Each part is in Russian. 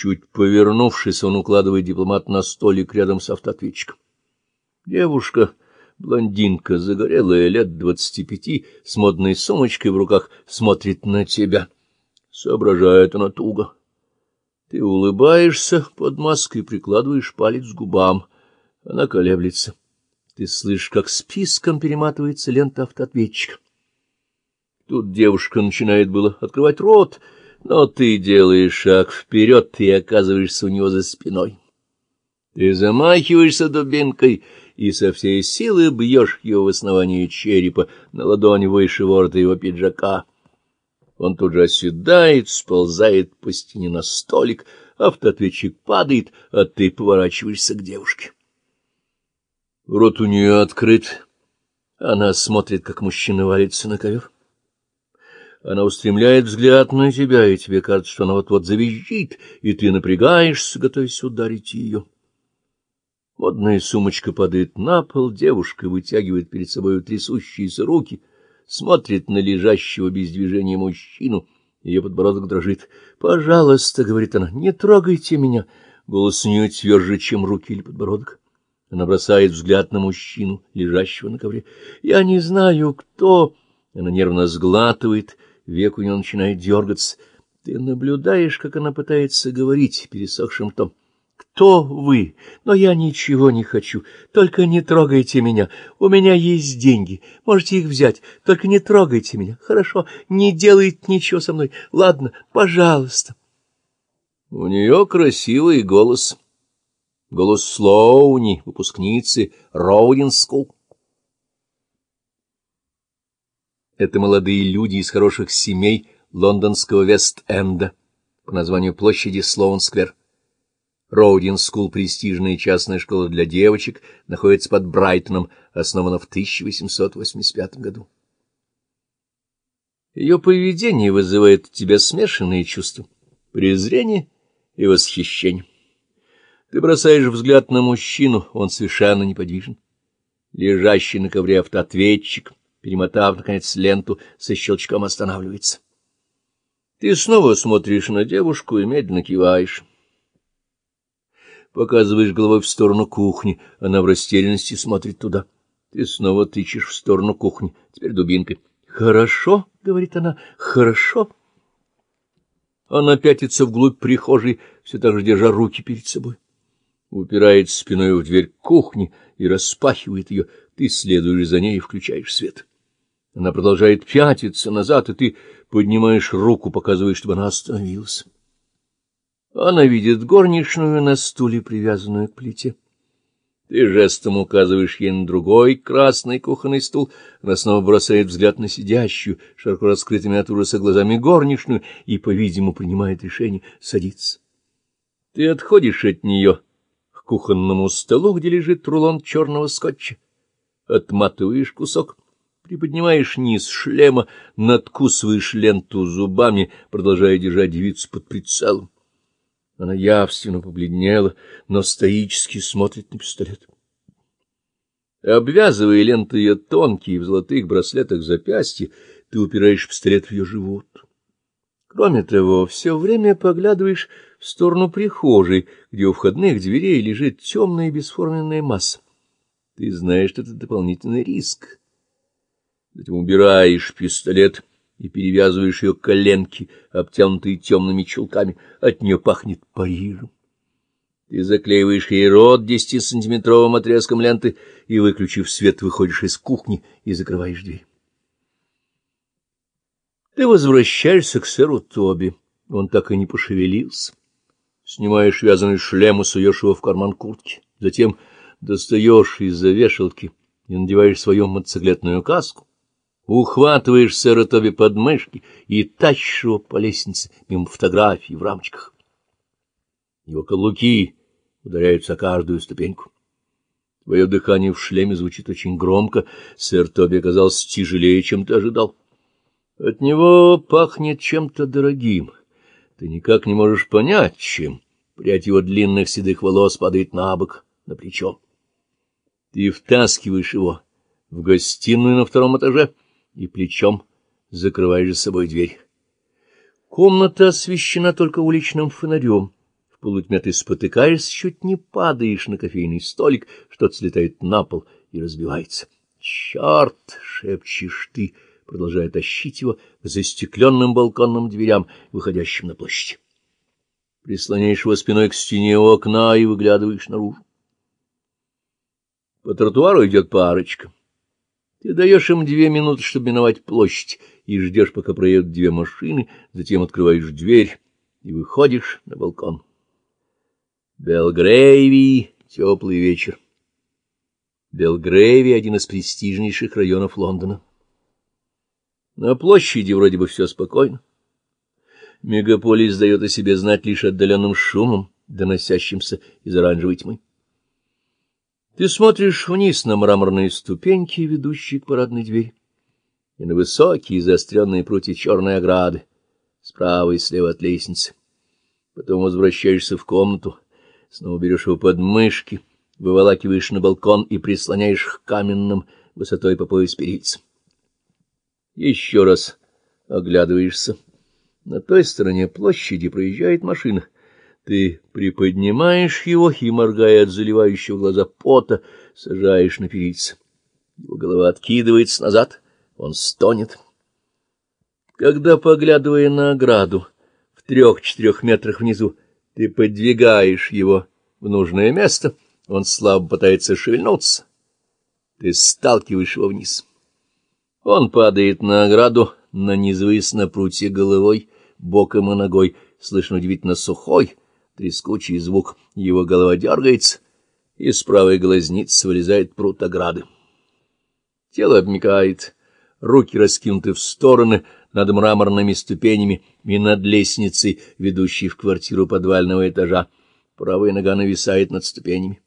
Чуть повернувшись, он укладывает дипломат на столик рядом с автоответчиком. Девушка, блондинка, загорелая, лет двадцати пяти, с модной сумочкой в руках, смотрит на тебя. Соображает она туго. Ты улыбаешься под маской, прикладываешь палец к губам. Она колеблется. Ты слышишь, как списком перематывается лента автоответчика. Тут девушка начинает было открывать рот, но ты делаешь шаг вперед и оказываешься у него за спиной. Ты замахиваешься дубинкой и со всей силы бьешь его в основание черепа на ладонь выше ворота его пиджака. Он тут же оседает, сползает по стене на столик, автоответчик падает, а ты поворачиваешься к девушке. Рот у нее открыт. Она смотрит, как мужчина валится на ковер. Она устремляет взгляд на тебя, и тебе кажется, что она вот-вот завизжит, и ты напрягаешься, готовясь ударить ее. Модная сумочка падает на пол, девушка вытягивает перед собой трясущиеся руки, смотрит на лежащего без движения мужчину, ее подбородок дрожит. «Пожалуйста», — говорит она, — «не трогайте меня». Голос у нее тверже, чем руки или подбородок. Она бросает взгляд на мужчину, лежащего на ковре. «Я не знаю, кто...» Она нервно сглатывает, век у нее начинает дергаться. Ты наблюдаешь, как она пытается говорить пересохшим том. «Кто вы? Но я ничего не хочу. Только не трогайте меня. У меня есть деньги. Можете их взять. Только не трогайте меня. Хорошо? Не делайте ничего со мной. Ладно, пожалуйста». У нее красивый голос. Голос Слоуни, выпускницы Роудин Скул. Это молодые люди из хороших семей лондонского Вест-Энда по названию площади Слоун-сквер. Роудин-скул, престижная частная школа для девочек, находится под Брайтоном, основана в 1885 году. Ее поведение вызывает у тебя смешанные чувства — презрение и восхищение. Ты бросаешь взгляд на мужчину, он совершенно неподвижен. Лежащий на ковре автоответчик перемотав, наконец, ленту, со щелчком останавливается. Ты снова смотришь на девушку и медленно киваешь. Показываешь головой в сторону кухни, она в растерянности смотрит туда. Ты снова тычешь в сторону кухни, теперь дубинкой. «Хорошо», — говорит она, — «хорошо». Она пятится вглубь прихожей, все так же держа руки перед собой. Упирается спиной в дверь кухни и распахивает ее. Ты следуешь за ней и включаешь свет. Она продолжает пятиться назад, и ты поднимаешь руку, показывая, чтобы она остановилась. Она видит горничную на стуле, привязанную к плите. Ты жестом указываешь ей на другой красный кухонный стул. Она снова бросает взгляд на сидящую, широко раскрытыми от ужаса глазами горничную и, по-видимому, принимает решение садиться. Ты отходишь от нее к кухонному столу, где лежит рулон черного скотча. Отматываешь кусок — приподнимаешь низ шлема, надкусываешь ленту зубами, продолжая держать девицу под прицелом. Она явственно побледнела, но стоически смотрит на пистолет. Обвязывая ленты ее тонкие в золотых браслетах запястья, ты упираешь пистолет в ее живот. Кроме того, все время поглядываешь в сторону прихожей, где у входных дверей лежит темная бесформенная масса. Ты знаешь, что это дополнительный риск. Затем убираешь пистолет и перевязываешь ее коленки, обтянутые темными чулками. От нее пахнет Парижем. Ты заклеиваешь ей рот десятисантиметровым отрезком ленты и, выключив свет, выходишь из кухни и закрываешь дверь. Ты возвращаешься к сэру Тоби. Он так и не пошевелился. Снимаешь вязаный шлем и суешь его в карман куртки. Затем достаешь из-за вешалки и надеваешь свою мотоциклетную каску ухватываешь сэра Тоби под мышки и тащишь его по лестнице мимо фотографий в рамочках. Его каблуки ударяются о каждую ступеньку. Твое дыхание в шлеме звучит очень громко, сэр Тоби оказался тяжелее, чем ты ожидал. От него пахнет чем-то дорогим. Ты никак не можешь понять, чем. Прядь его длинных седых волос падает на бок, на плечо. Ты втаскиваешь его в гостиную на втором этаже — и плечом закрываешь за собой дверь. Комната освещена только уличным фонарем, в полутьме ты спотыкаешься, чуть не падаешь на кофейный столик, что-то слетает на пол и разбивается. «Черт!» — шепчешь ты, продолжая тащить его к застекленным балконным дверям, выходящим на площадь. Прислоняешь его спиной к стене окна и выглядываешь наружу. По тротуару идет парочка. Ты даешь им две минуты, чтобы миновать площадь, и ждешь, пока проедут две машины, затем открываешь дверь и выходишь на балкон. Белгрейвий — теплый вечер. Белгрейвий — один из престижнейших районов Лондона. На площади вроде бы все спокойно. Мегаполис дает о себе знать лишь отдаленным шумом, доносящимся из оранжевой тьмы. Ты смотришь вниз на мраморные ступеньки, ведущие к парадной двери, и на высокие заостренные прутья черной ограды, справа и слева от лестницы. Потом возвращаешься в комнату, снова берешь его под мышки, выволакиваешь на балкон и прислоняешь к каменным высотой по пояс перильцам. Еще раз оглядываешься. На той стороне площади проезжает машина — ты приподнимаешь его и, моргая от заливающего глаза пота, сажаешь на перильце. Его голова откидывается назад, он стонет. Когда, поглядывая на ограду, в трех-четырех метрах внизу, ты подвигаешь его в нужное место, он слабо пытается шевельнуться, ты сталкиваешь его вниз. Он падает на ограду, нанизываясь на прутья головой, боком и ногой, слышно удивительно сухой, трескучий звук, его голова дергается, и с правой глазницы вылезает прут ограды. Тело обмекает, руки раскинуты в стороны над мраморными ступенями и над лестницей, ведущей в квартиру подвального этажа. Правая нога нависает над ступенями.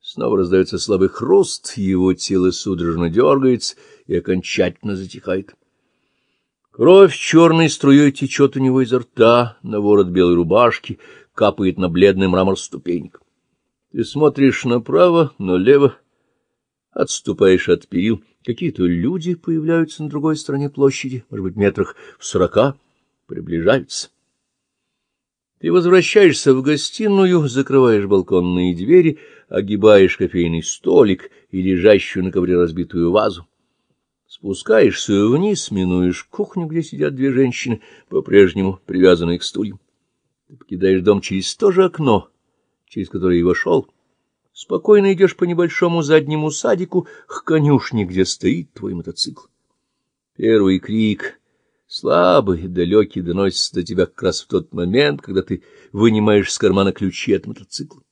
Снова раздается слабый хруст, его тело судорожно дергается и окончательно затихает. Кровь черной струей течет у него изо рта на ворот белой рубашки, капает на бледный мрамор ступенек. Ты смотришь направо, налево, отступаешь от перил. Какие-то люди появляются на другой стороне площади, может быть, метрах в сорока, приближаются. Ты возвращаешься в гостиную, закрываешь балконные двери, огибаешь кофейный столик и лежащую на ковре разбитую вазу. Спускаешься вниз, минуешь кухню, где сидят две женщины, по-прежнему привязанные к стульям. Ты покидаешь дом через то же окно, через которое и вошел. Спокойно идешь по небольшому заднему садику к конюшне, где стоит твой мотоцикл. Первый крик, слабый, далекий, доносится до тебя как раз в тот момент, когда ты вынимаешь из кармана ключи от мотоцикла.